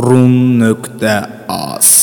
rum.az